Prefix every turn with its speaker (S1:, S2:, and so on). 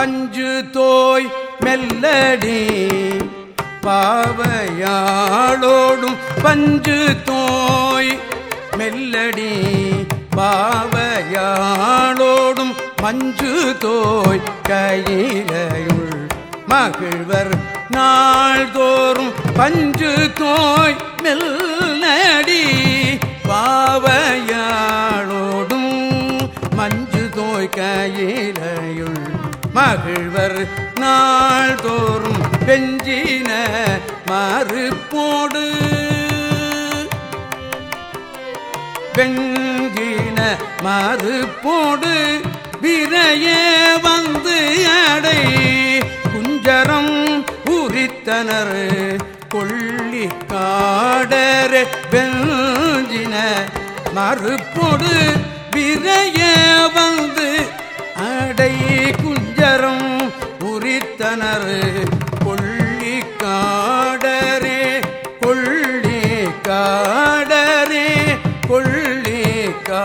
S1: பஞ்சு தோய் மெல்லடி பாவையாளோடும் பஞ்சு தோய் மெல்லடி பாவையாளோடும் மஞ்சு தோய் கையிலையுள் மகிழ்வர். நாள்தோறும் பஞ்சு தோய் மெல்லடி பாவையாளோடும் மஞ்சு தோய் கையிலையுள் மகிழ்வர் நாள்தோறும் பெஞ்சின மறுப்போடு. பெஞ்சின மறுப்போடு விரைய வந்து அடை குஞ்சரம் உரித்தனர் கொள்ளி காடர பெஞ்சின மறுப்போடு விரைய வந்து அடை குஞ்சரம் கொண்டனர் கொள்ளி காடரே கொள்ளி காடரே கொள்ளி கா